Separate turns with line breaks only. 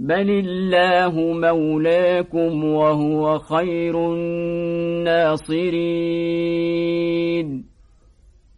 بل الله مولاكم وهو خير الناصرين